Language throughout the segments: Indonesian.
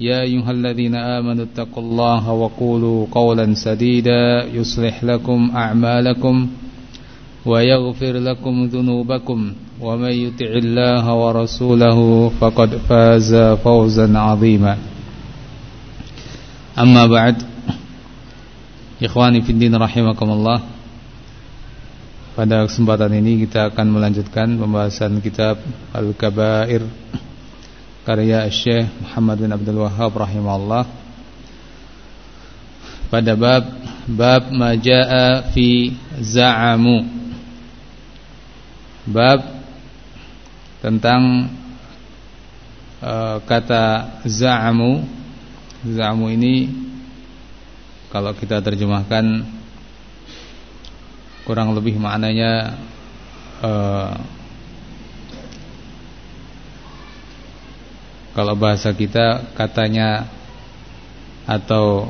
يا أيها الذين آمنوا اتقوا الله وقولوا قولا سديدا يصلح لكم أعمالكم ويغفر لكم ذنوبكم ومن يطع الله ورسوله فقد فاز فوزا عظيما أما بعد إخواني في الدين رحمكم الله Pada kesempatan ini kita akan melanjutkan pembahasan kitab Al-Kabair karya Syekh Muhammad bin Abdul Wahhab rahimahullah. Pada bab bab majaa fi za'amu. Bab tentang uh, kata za'amu. Za'amu ini kalau kita terjemahkan kurang lebih maknanya uh, Kalau bahasa kita katanya atau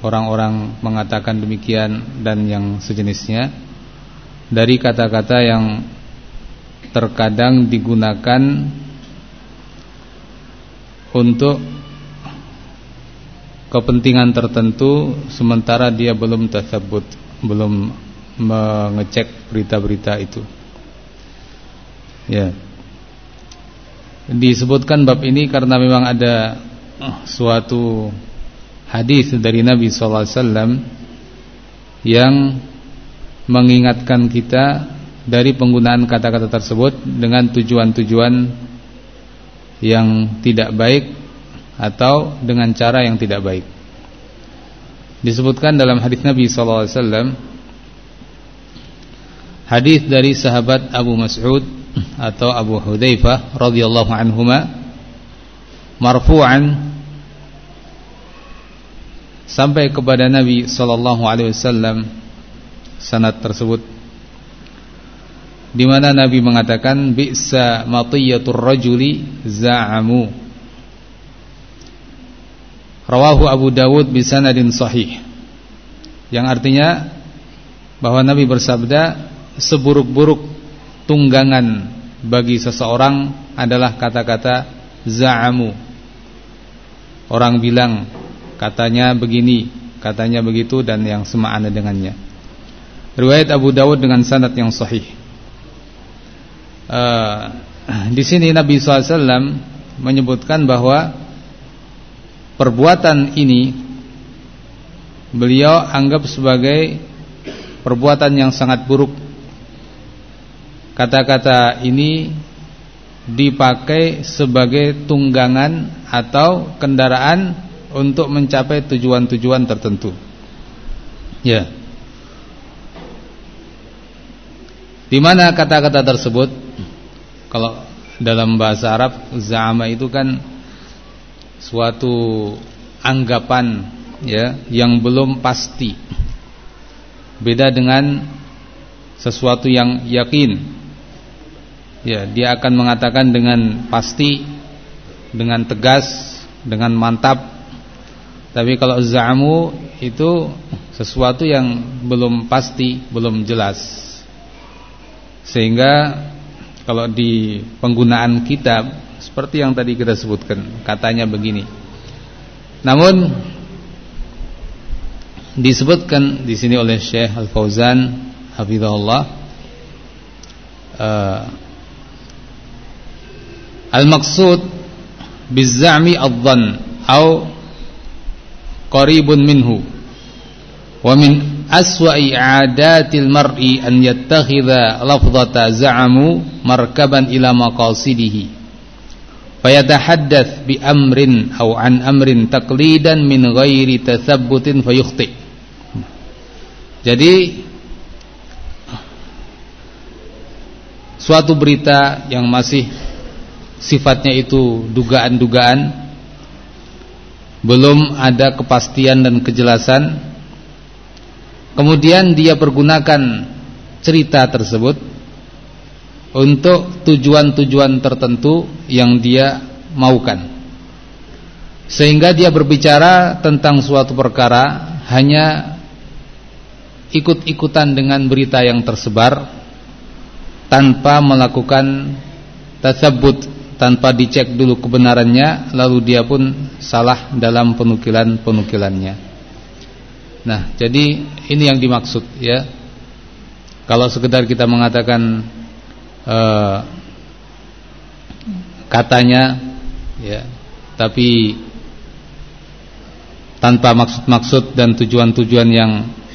orang-orang mengatakan demikian dan yang sejenisnya dari kata-kata yang terkadang digunakan untuk kepentingan tertentu sementara dia belum tersebut belum mengecek berita-berita itu. Ya. Disebutkan bab ini karena memang ada suatu hadis dari Nabi sallallahu alaihi wasallam yang mengingatkan kita dari penggunaan kata-kata tersebut dengan tujuan-tujuan yang tidak baik atau dengan cara yang tidak baik. Disebutkan dalam hadis Nabi sallallahu alaihi wasallam hadis dari sahabat Abu Mas'ud atau Abu Hudzaifah radhiyallahu anhuma marfu'an sampai kepada Nabi sallallahu alaihi wasallam sanad tersebut di mana Nabi mengatakan bi'sa matiyatur rajuli za'amu. Rawahu Abu Dawud bisanadin sahih yang artinya bahwa Nabi bersabda seburuk-buruk tunggangan bagi seseorang adalah kata-kata za'amu. Orang bilang katanya begini, katanya begitu dan yang semakna dengannya. Riwayat Abu Dawud dengan sanad yang sahih. Uh, di sini Nabi SAW menyebutkan bahwa perbuatan ini beliau anggap sebagai perbuatan yang sangat buruk Kata-kata ini dipakai sebagai tunggangan atau kendaraan untuk mencapai tujuan-tujuan tertentu. Ya. Di mana kata-kata tersebut kalau dalam bahasa Arab zama itu kan suatu anggapan ya yang belum pasti. Beda dengan sesuatu yang yakin ya dia akan mengatakan dengan pasti dengan tegas dengan mantap. Tapi kalau za'mu itu sesuatu yang belum pasti belum jelas. Sehingga kalau di penggunaan kitab seperti yang tadi kita sebutkan katanya begini. Namun disebutkan di sini oleh Syekh Al Fauzan hafizahullah uh, Al-maqsud bizza'mi adh-dhann atau qaribun minhu. Wa min aswa'i 'adatil mar'i an yattakhidha lafdhata za'amu markaban ila maqasidihi. Fayatahaddath bi amrin aw an amrin taqlidan min ghairi tathabbutin fayukhti. Jadi suatu berita yang masih sifatnya itu dugaan-dugaan belum ada kepastian dan kejelasan. Kemudian dia pergunakan cerita tersebut untuk tujuan-tujuan tertentu yang dia maukan. Sehingga dia berbicara tentang suatu perkara hanya ikut-ikutan dengan berita yang tersebar tanpa melakukan tasabbut tanpa dicek dulu kebenarannya lalu dia pun salah dalam penukilan-penukilannya. Nah, jadi ini yang dimaksud ya. Kalau sekedar kita mengatakan uh, katanya ya, tapi tanpa maksud-maksud dan tujuan-tujuan yang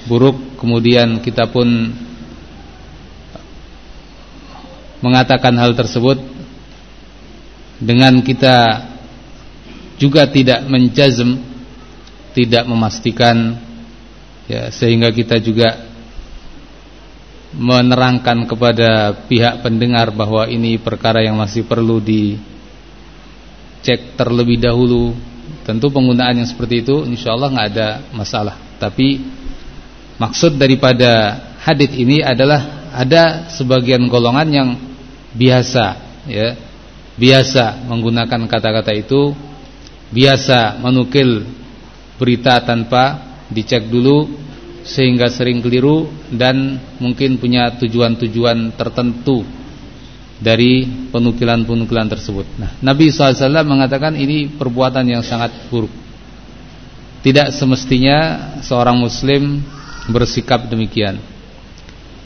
buruk kemudian kita pun mengatakan hal tersebut dengan kita juga tidak menjazm tidak memastikan ya sehingga kita juga menerangkan kepada pihak pendengar bahwa ini perkara yang masih perlu dicek terlebih dahulu. Tentu penggunaan yang seperti itu insyaallah nggak ada masalah. Tapi maksud daripada hadis ini adalah ada sebagian golongan yang biasa ya biasa menggunakan kata-kata itu, biasa menukil berita tanpa dicek dulu sehingga sering keliru dan mungkin punya tujuan-tujuan tertentu dari penukilan-penukilan tersebut. Nah, Nabi SAW mengatakan ini perbuatan yang sangat buruk. Tidak semestinya seorang Muslim bersikap demikian.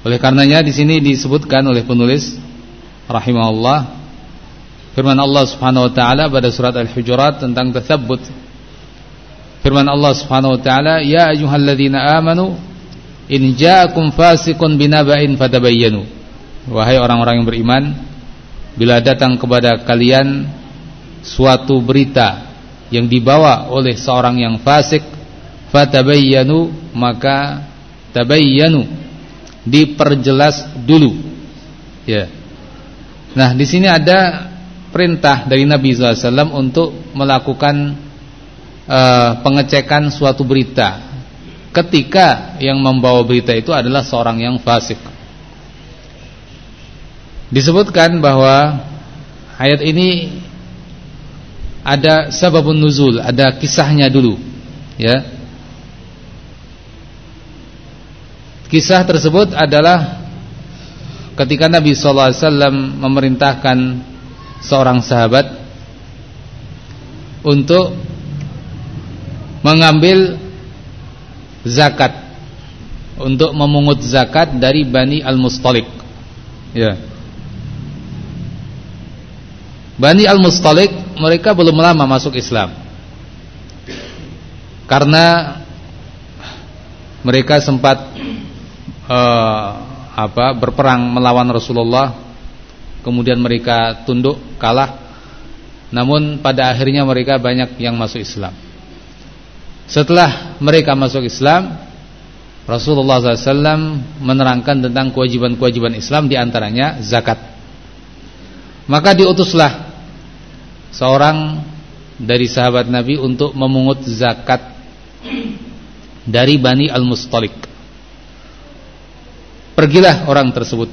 Oleh karenanya di sini disebutkan oleh penulis rahimahullah Firman Allah Subhanahu wa taala pada surat Al-Hujurat tentang tatsabbut. Firman Allah Subhanahu wa taala, "Ya ayyuhalladzina amanu in ja'akum fasiqun binaba'in fatabayyanu." Wahai orang-orang yang beriman, bila datang kepada kalian suatu berita yang dibawa oleh seorang yang fasik, fatabayyanu, maka tabayyanu diperjelas dulu. Ya. Nah, di sini ada perintah dari Nabi SAW untuk melakukan uh, pengecekan suatu berita ketika yang membawa berita itu adalah seorang yang fasik. Disebutkan bahwa ayat ini ada sababun nuzul, ada kisahnya dulu, ya. Kisah tersebut adalah ketika Nabi wasallam memerintahkan seorang sahabat untuk mengambil zakat untuk memungut zakat dari Bani Al-Mustalik ya. Bani Al-Mustalik mereka belum lama masuk Islam. Karena mereka sempat uh, apa berperang melawan Rasulullah kemudian mereka tunduk kalah. Namun pada akhirnya mereka banyak yang masuk Islam. Setelah mereka masuk Islam Rasulullah SAW menerangkan tentang kewajiban-kewajiban Islam di antaranya zakat. Maka diutuslah seorang dari sahabat Nabi untuk memungut zakat dari Bani Al-Mustalik pergilah orang tersebut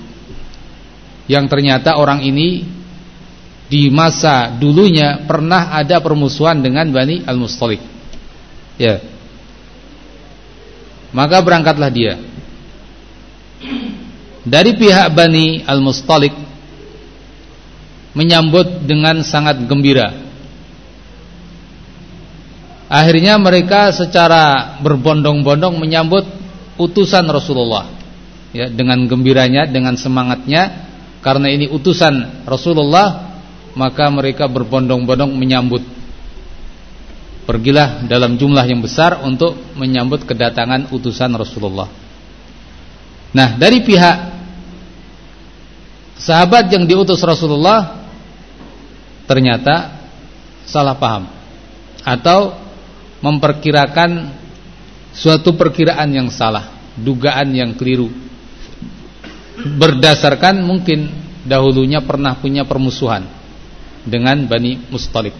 yang ternyata orang ini di masa dulunya pernah ada permusuhan dengan Bani Al-Mustalik. Ya. Maka berangkatlah dia. Dari pihak Bani Al-Mustalik menyambut dengan sangat gembira. Akhirnya mereka secara berbondong-bondong menyambut utusan Rasulullah. Ya, dengan gembiranya, dengan semangatnya karena ini utusan Rasulullah maka mereka berbondong-bondong menyambut pergilah dalam jumlah yang besar untuk menyambut kedatangan utusan Rasulullah. Nah, dari pihak sahabat yang diutus Rasulullah ternyata salah paham atau memperkirakan suatu perkiraan yang salah, dugaan yang keliru. Berdasarkan mungkin dahulunya pernah punya permusuhan dengan Bani Mustalib.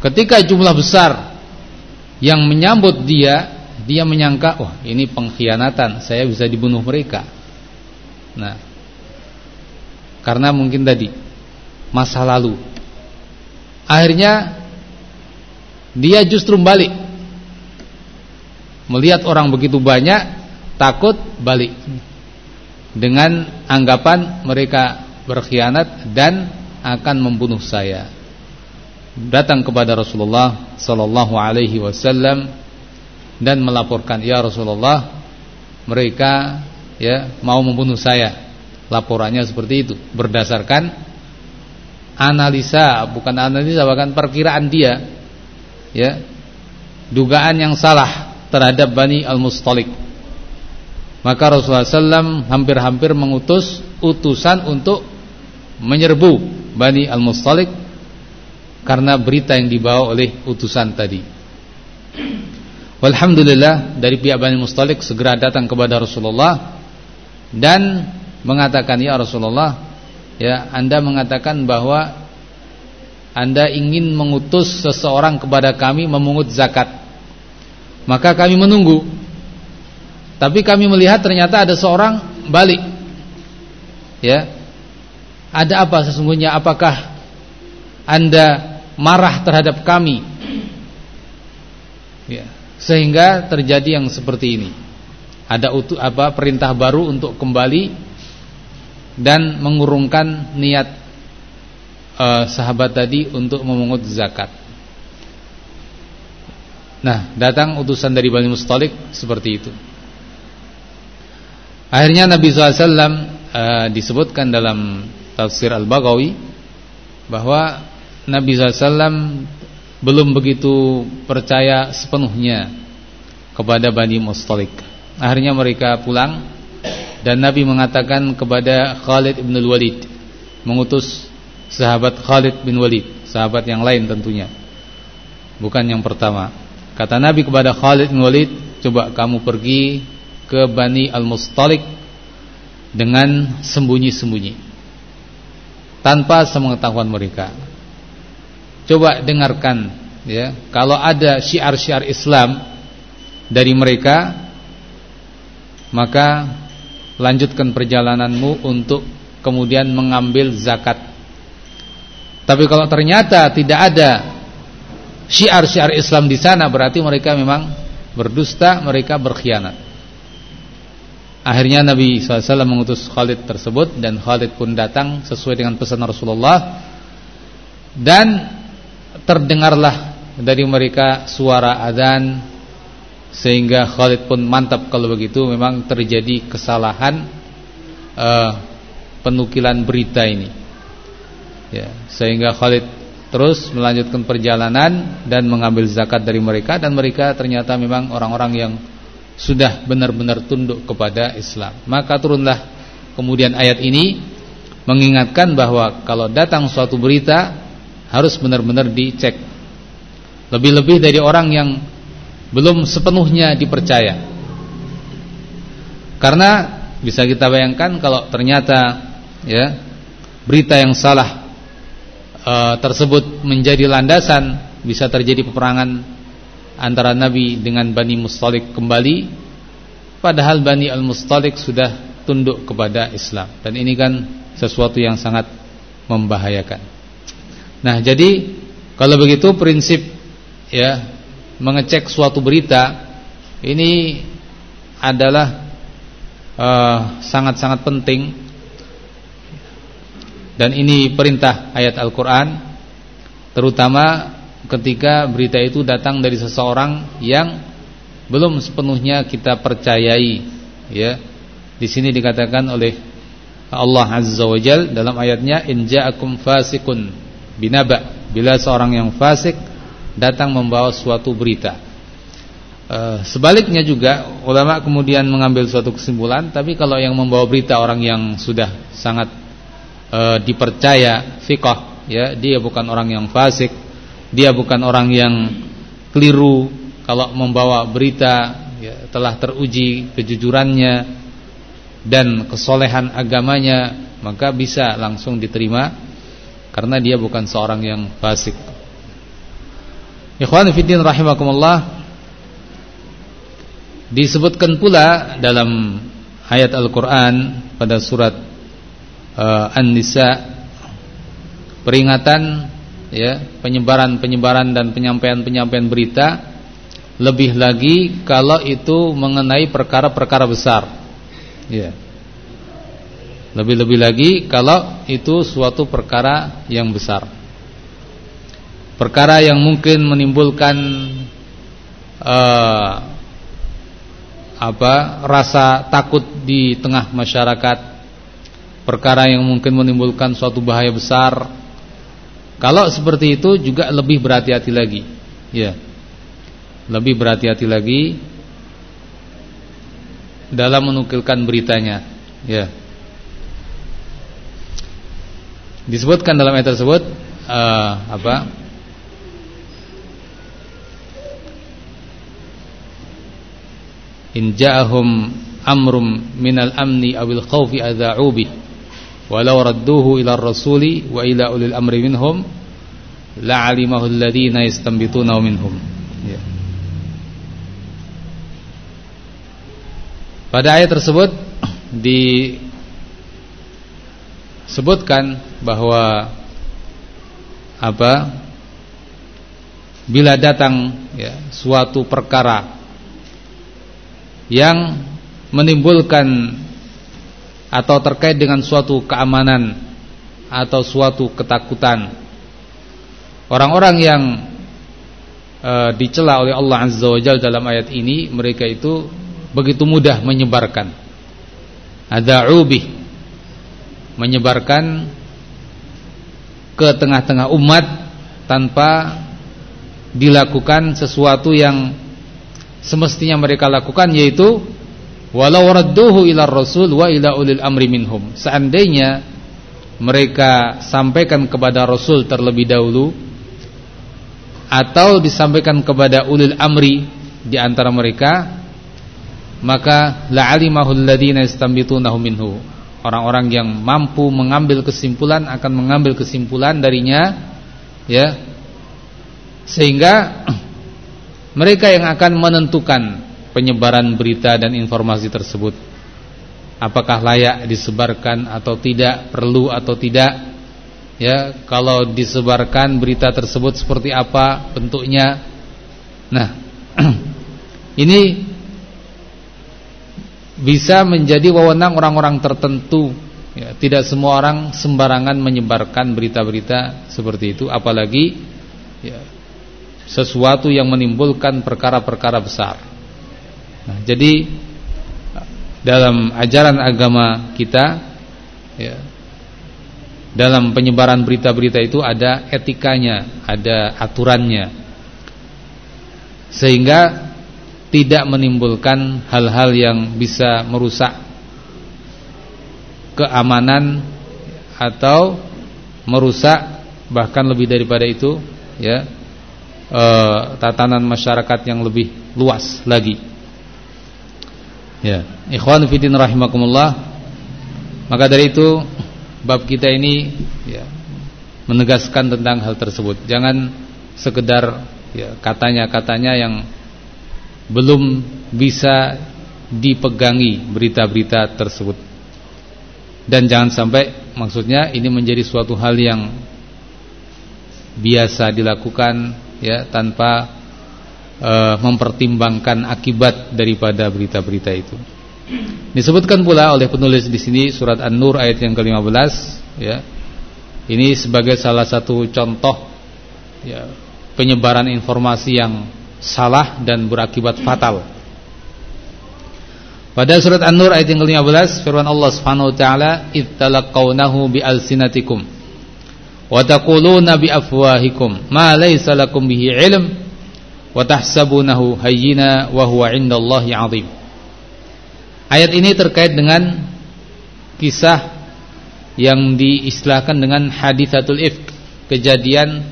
Ketika jumlah besar yang menyambut dia, dia menyangka, wah ini pengkhianatan, saya bisa dibunuh mereka. Nah, karena mungkin tadi masa lalu. Akhirnya dia justru balik. Melihat orang begitu banyak, takut balik. Dengan anggapan mereka berkhianat dan akan membunuh saya datang kepada Rasulullah sallallahu alaihi wasallam dan melaporkan ya Rasulullah mereka ya mau membunuh saya. Laporannya seperti itu berdasarkan analisa bukan analisa bahkan perkiraan dia ya dugaan yang salah terhadap Bani Al-Mustalik. Maka Rasulullah SAW hampir-hampir mengutus utusan untuk menyerbu Bani Al-Mustalik karena berita yang dibawa oleh utusan tadi. Alhamdulillah dari pihak Bani Mustalik segera datang kepada Rasulullah dan mengatakan ya Rasulullah ya Anda mengatakan bahwa Anda ingin mengutus seseorang kepada kami memungut zakat maka kami menunggu tapi kami melihat ternyata ada seorang balik. Ya. Ada apa sesungguhnya? Apakah Anda marah terhadap kami? Ya, sehingga terjadi yang seperti ini. Ada utuh apa perintah baru untuk kembali dan mengurungkan niat uh, sahabat tadi untuk memungut zakat. Nah datang utusan dari Bani Mustalik seperti itu akhirnya Nabi SAW uh, eh, disebutkan dalam tafsir Al-Baghawi bahwa Nabi SAW belum begitu percaya sepenuhnya kepada Bani Mustalik. Akhirnya mereka pulang dan Nabi mengatakan kepada Khalid bin Walid mengutus sahabat Khalid bin Walid, sahabat yang lain tentunya. Bukan yang pertama. Kata Nabi kepada Khalid bin Walid, coba kamu pergi ke Bani Al-Mustalik dengan sembunyi-sembunyi tanpa sepengetahuan mereka Coba dengarkan ya, kalau ada syiar-syiar Islam dari mereka maka lanjutkan perjalananmu untuk kemudian mengambil zakat. Tapi kalau ternyata tidak ada syiar-syiar Islam di sana berarti mereka memang berdusta, mereka berkhianat. Akhirnya Nabi SAW mengutus Khalid tersebut dan Khalid pun datang sesuai dengan pesan Rasulullah dan terdengarlah dari mereka suara adzan sehingga Khalid pun mantap kalau begitu memang terjadi kesalahan uh, penukilan berita ini. Ya, sehingga Khalid terus melanjutkan perjalanan dan mengambil zakat dari mereka dan mereka ternyata memang orang-orang yang sudah benar-benar tunduk kepada Islam. Maka turunlah kemudian ayat ini mengingatkan bahwa kalau datang suatu berita harus benar-benar dicek. Lebih-lebih dari orang yang belum sepenuhnya dipercaya. Karena bisa kita bayangkan kalau ternyata ya berita yang salah e, tersebut menjadi landasan bisa terjadi peperangan antara Nabi dengan Bani Mustalik kembali padahal Bani Al-Mustalik sudah tunduk kepada Islam dan ini kan sesuatu yang sangat membahayakan. Nah, jadi kalau begitu prinsip ya mengecek suatu berita ini adalah eh, sangat-sangat uh, penting dan ini perintah ayat Al-Qur'an terutama ketika berita itu datang dari seseorang yang belum sepenuhnya kita percayai ya. Di sini dikatakan oleh Allah Azza wa Jalla dalam ayatnya in ja'akum fasikun binaba bila seorang yang fasik datang membawa suatu berita. E, sebaliknya juga ulama kemudian mengambil suatu kesimpulan, tapi kalau yang membawa berita orang yang sudah sangat e, dipercaya fiqh, ya, dia bukan orang yang fasik, dia bukan orang yang keliru kalau membawa berita ya, telah teruji kejujurannya dan kesolehan agamanya, maka bisa langsung diterima karena dia bukan seorang yang fasik. Ikhwan fillah rahimakumullah disebutkan pula dalam ayat Al-Qur'an pada surat uh, An-Nisa peringatan ya penyebaran-penyebaran dan penyampaian-penyampaian berita lebih lagi kalau itu mengenai perkara-perkara besar. Ya. Lebih-lebih lagi kalau itu suatu perkara yang besar. Perkara yang mungkin menimbulkan uh, apa rasa takut di tengah masyarakat. Perkara yang mungkin menimbulkan suatu bahaya besar kalau seperti itu juga lebih berhati-hati lagi. Ya. Lebih berhati-hati lagi dalam menukilkan beritanya. Ya. Disebutkan dalam ayat tersebut uh, apa? In ja'ahum amrum minal amni awil khawfi adha'u bih walau radduhu ila rasuli wa ila ulil amri minhum la'alimahu alladhina yastanbitunahu minhum ya. pada ayat tersebut disebutkan bahwa apa bila datang ya, suatu perkara yang menimbulkan atau terkait dengan suatu keamanan atau suatu ketakutan. Orang-orang yang e, dicela oleh Allah Azza wa Jalla dalam ayat ini, mereka itu begitu mudah menyebarkan. Ada ubih menyebarkan ke tengah-tengah umat tanpa dilakukan sesuatu yang semestinya mereka lakukan yaitu walau radduhu ila rasul wa ila ulil amri minhum. Seandainya mereka sampaikan kepada rasul terlebih dahulu atau disampaikan kepada ulil amri di antara mereka maka la'alimahu alladhina yastambitunahu minhu. Orang-orang yang mampu mengambil kesimpulan akan mengambil kesimpulan darinya ya. Sehingga mereka yang akan menentukan penyebaran berita dan informasi tersebut? Apakah layak disebarkan atau tidak perlu atau tidak? Ya kalau disebarkan berita tersebut seperti apa bentuknya? Nah ini bisa menjadi wewenang orang-orang tertentu. Ya, tidak semua orang sembarangan menyebarkan berita-berita seperti itu apalagi ya, sesuatu yang menimbulkan perkara-perkara besar. Nah, jadi dalam ajaran agama kita ya, dalam penyebaran berita-berita itu ada etikanya, ada aturannya. Sehingga tidak menimbulkan hal-hal yang bisa merusak keamanan atau merusak bahkan lebih daripada itu ya uh, tatanan masyarakat yang lebih luas lagi. Ya, ikhwan fillah rahimakumullah. Maka dari itu bab kita ini ya menegaskan tentang hal tersebut. Jangan sekedar ya katanya-katanya yang belum bisa dipegangi berita-berita tersebut. Dan jangan sampai maksudnya ini menjadi suatu hal yang biasa dilakukan ya tanpa uh, mempertimbangkan akibat daripada berita-berita itu. Disebutkan pula oleh penulis di sini surat An-Nur ayat yang ke-15 ya. Ini sebagai salah satu contoh ya, penyebaran informasi yang salah dan berakibat fatal. Pada surat An-Nur ayat yang ke-15 firman Allah Subhanahu wa taala, "Ittalaqawnahu bi alsinatikum wa taquluna bi afwahikum ma laysa lakum bihi ilm Ayat ini terkait dengan kisah yang diistilahkan dengan hadithatul ifk, kejadian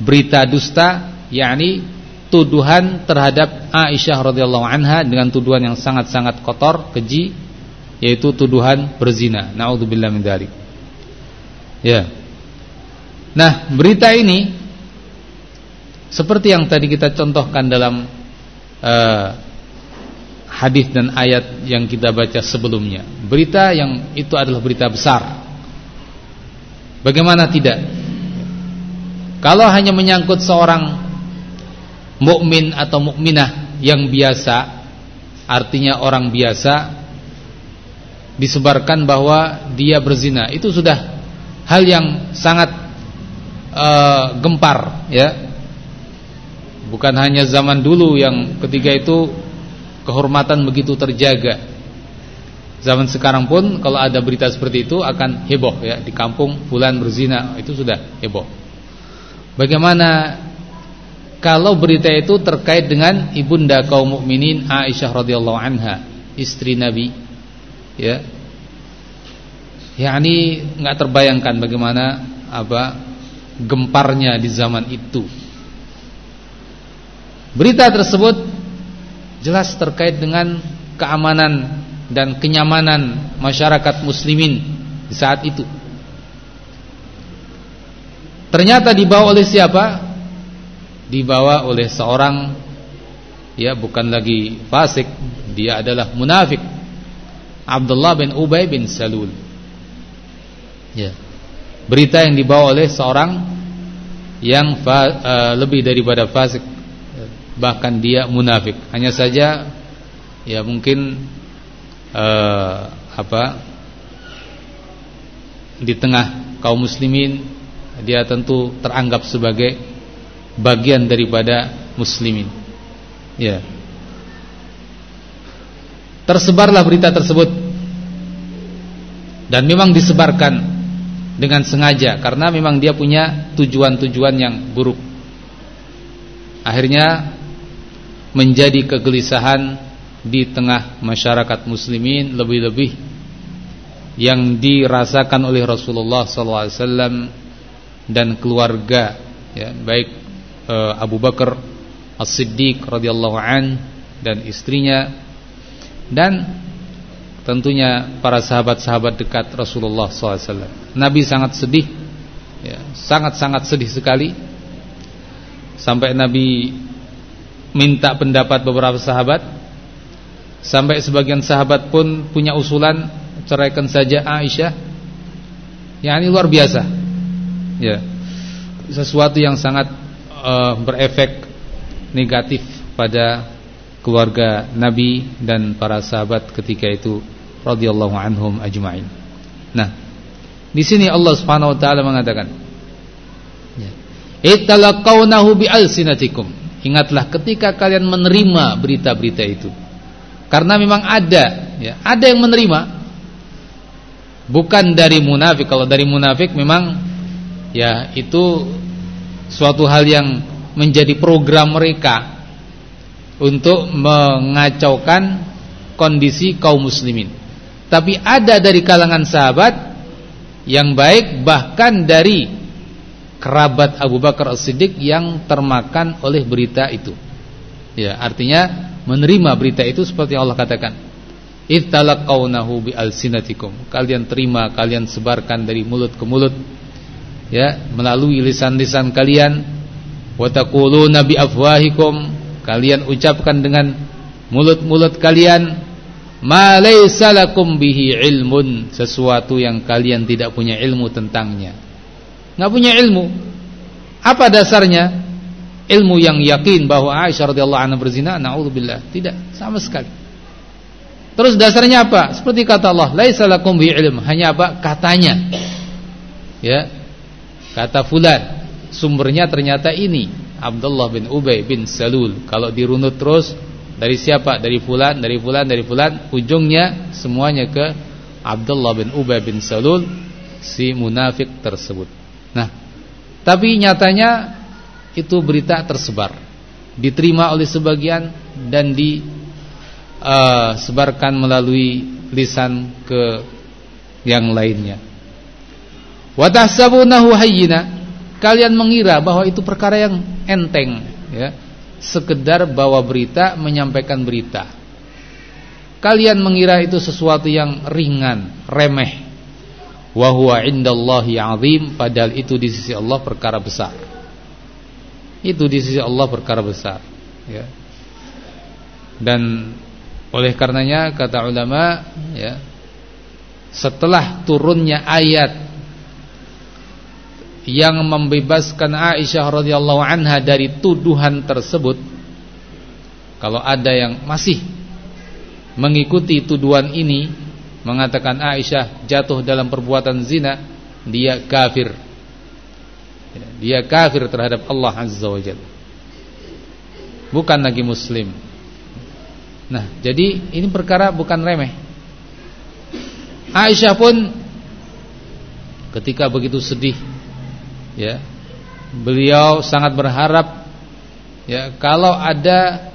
berita dusta yakni tuduhan terhadap Aisyah radhiyallahu anha dengan tuduhan yang sangat-sangat kotor, keji yaitu tuduhan berzina. Nauzubillah min. Ya. Nah, berita ini seperti yang tadi kita contohkan dalam uh, hadis dan ayat yang kita baca sebelumnya. Berita yang itu adalah berita besar. Bagaimana tidak? Kalau hanya menyangkut seorang mukmin atau mukminah yang biasa, artinya orang biasa disebarkan bahwa dia berzina, itu sudah hal yang sangat uh, gempar ya. Bukan hanya zaman dulu yang ketiga itu kehormatan begitu terjaga. Zaman sekarang pun kalau ada berita seperti itu akan heboh ya di kampung fulan berzina itu sudah heboh. Bagaimana kalau berita itu terkait dengan ibunda kaum mukminin Aisyah radhiyallahu anha, istri Nabi ya. yakni nggak terbayangkan bagaimana apa gemparnya di zaman itu. Berita tersebut jelas terkait dengan keamanan dan kenyamanan masyarakat muslimin di saat itu. Ternyata dibawa oleh siapa? Dibawa oleh seorang ya bukan lagi fasik, dia adalah munafik. Abdullah bin Ubay bin Salul. Ya. Berita yang dibawa oleh seorang yang fa, uh, lebih daripada fasik bahkan dia munafik. Hanya saja ya mungkin uh, apa di tengah kaum muslimin dia tentu teranggap sebagai bagian daripada muslimin. Ya. Tersebarlah berita tersebut dan memang disebarkan dengan sengaja karena memang dia punya tujuan-tujuan yang buruk. Akhirnya menjadi kegelisahan di tengah masyarakat muslimin lebih-lebih yang dirasakan oleh Rasulullah SAW dan keluarga ya, baik e, Abu Bakar As-Siddiq radhiyallahu an dan istrinya dan tentunya para sahabat-sahabat dekat Rasulullah SAW. Nabi sangat sedih, ya, sangat-sangat sedih sekali sampai Nabi minta pendapat beberapa sahabat. Sampai sebagian sahabat pun punya usulan ceraikan saja Aisyah. Ya ini luar biasa. Ya. Sesuatu yang sangat uh, berefek negatif pada keluarga Nabi dan para sahabat ketika itu radhiyallahu anhum ajma'in. Nah di sini Allah Subhanahu wa taala mengatakan ya italaqawnahu bi alsinatikum Ingatlah ketika kalian menerima berita-berita itu. Karena memang ada, ya, ada yang menerima. Bukan dari munafik. Kalau dari munafik memang ya itu suatu hal yang menjadi program mereka untuk mengacaukan kondisi kaum muslimin. Tapi ada dari kalangan sahabat yang baik bahkan dari kerabat Abu Bakar As-Siddiq yang termakan oleh berita itu. Ya, artinya menerima berita itu seperti Allah katakan. Ittalaqawnahu bi alsinatikum. Kalian terima, kalian sebarkan dari mulut ke mulut. Ya, melalui lisan-lisan kalian. Wa taquluna bi afwahikum. Kalian ucapkan dengan mulut-mulut kalian ma laysa bihi ilmun, sesuatu yang kalian tidak punya ilmu tentangnya nggak punya ilmu. Apa dasarnya? Ilmu yang yakin bahwa Aisyah radhiyallahu anha berzina, naudzubillah. Tidak, sama sekali. Terus dasarnya apa? Seperti kata Allah, laisa lakum bi ilm, hanya apa? Katanya. Ya. Kata fulan, sumbernya ternyata ini, Abdullah bin Ubay bin Salul. Kalau dirunut terus dari siapa? Dari fulan, dari fulan, dari fulan, ujungnya semuanya ke Abdullah bin Ubay bin Salul si munafik tersebut. Nah, Tapi nyatanya itu berita tersebar, diterima oleh sebagian dan disebarkan uh, melalui lisan ke yang lainnya. Wa tahsabunahu hayyina. Kalian mengira bahwa itu perkara yang enteng, ya. Sekedar bawa berita, menyampaikan berita. Kalian mengira itu sesuatu yang ringan, remeh. Wa huwa indallahi azim, padahal itu di sisi Allah perkara besar. Itu di sisi Allah perkara besar, ya. Dan oleh karenanya kata ulama, ya, setelah turunnya ayat yang membebaskan Aisyah radhiyallahu anha dari tuduhan tersebut kalau ada yang masih mengikuti tuduhan ini mengatakan Aisyah jatuh dalam perbuatan zina dia kafir. Dia kafir terhadap Allah azza wajalla bukan lagi muslim. Nah jadi ini perkara bukan remeh. Aisyah pun ketika begitu sedih ya beliau sangat berharap ya kalau ada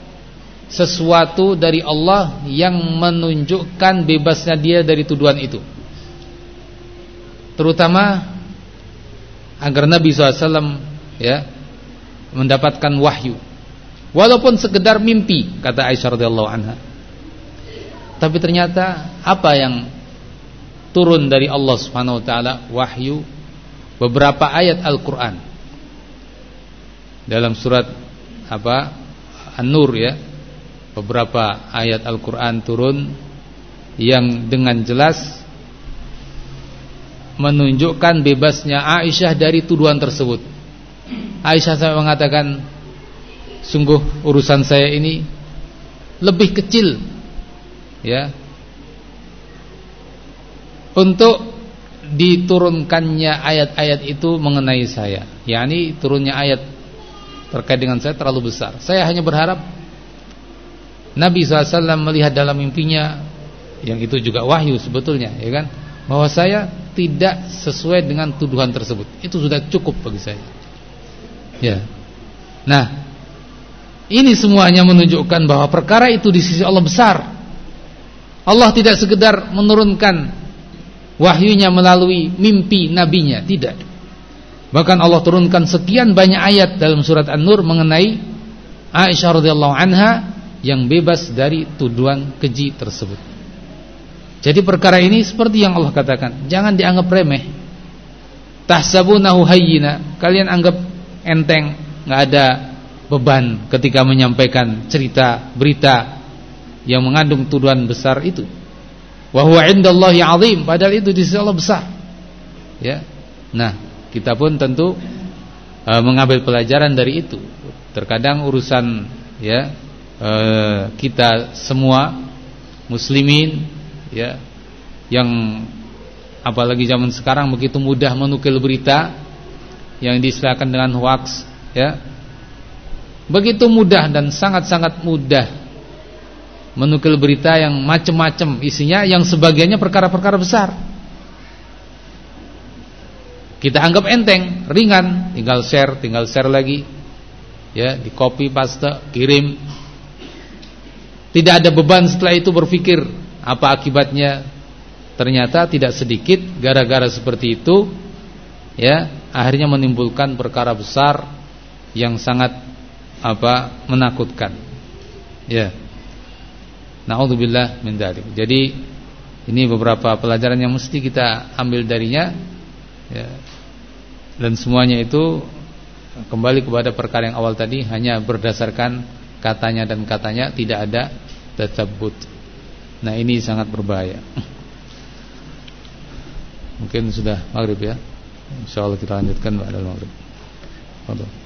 sesuatu dari Allah yang menunjukkan bebasnya dia dari tuduhan itu terutama agar Nabi SAW ya mendapatkan wahyu walaupun sekedar mimpi kata Aisyah radhiyallahu anha tapi ternyata apa yang turun dari Allah Subhanahu wa taala wahyu beberapa ayat Al-Qur'an. Dalam surat apa? An-Nur ya. Beberapa ayat Al-Qur'an turun yang dengan jelas menunjukkan bebasnya Aisyah dari tuduhan tersebut. Aisyah sampai mengatakan sungguh urusan saya ini lebih kecil ya untuk diturunkannya ayat-ayat itu mengenai saya yakni turunnya ayat terkait dengan saya terlalu besar saya hanya berharap Nabi SAW melihat dalam mimpinya yang itu juga wahyu sebetulnya ya kan? Bahwa saya tidak sesuai dengan tuduhan tersebut. Itu sudah cukup bagi saya. Ya. Nah ini semuanya menunjukkan bahwa perkara itu di sisi Allah besar. Allah tidak sekedar menurunkan wahyunya melalui mimpi nabinya, tidak. Bahkan Allah turunkan sekian banyak ayat dalam surat An-Nur mengenai Aisyah radhiyallahu anha yang bebas dari tuduhan keji tersebut. Jadi perkara ini seperti yang Allah katakan, jangan dianggap remeh. Tahsabunahu hayyina, kalian anggap enteng, nggak ada beban ketika menyampaikan cerita, berita yang mengandung tuduhan besar itu wa huwa indallahi azim padahal itu di sisi Allah besar ya nah kita pun tentu uh, mengambil pelajaran dari itu terkadang urusan ya uh, kita semua muslimin ya yang apalagi zaman sekarang begitu mudah menukil berita yang diistilahkan dengan hoax ya begitu mudah dan sangat-sangat mudah menukil berita yang macam-macam isinya yang sebagiannya perkara-perkara besar. Kita anggap enteng, ringan, tinggal share, tinggal share lagi. Ya, di copy paste, kirim. Tidak ada beban setelah itu berpikir apa akibatnya. Ternyata tidak sedikit gara-gara seperti itu ya, akhirnya menimbulkan perkara besar yang sangat apa menakutkan. Ya. Nauzubillah min dzalik. Jadi ini beberapa pelajaran yang mesti kita ambil darinya ya. Dan semuanya itu kembali kepada perkara yang awal tadi hanya berdasarkan katanya dan katanya tidak ada tatabbut. Nah, ini sangat berbahaya. Mungkin sudah maghrib ya. Insyaallah kita lanjutkan pada maghrib. Waduh.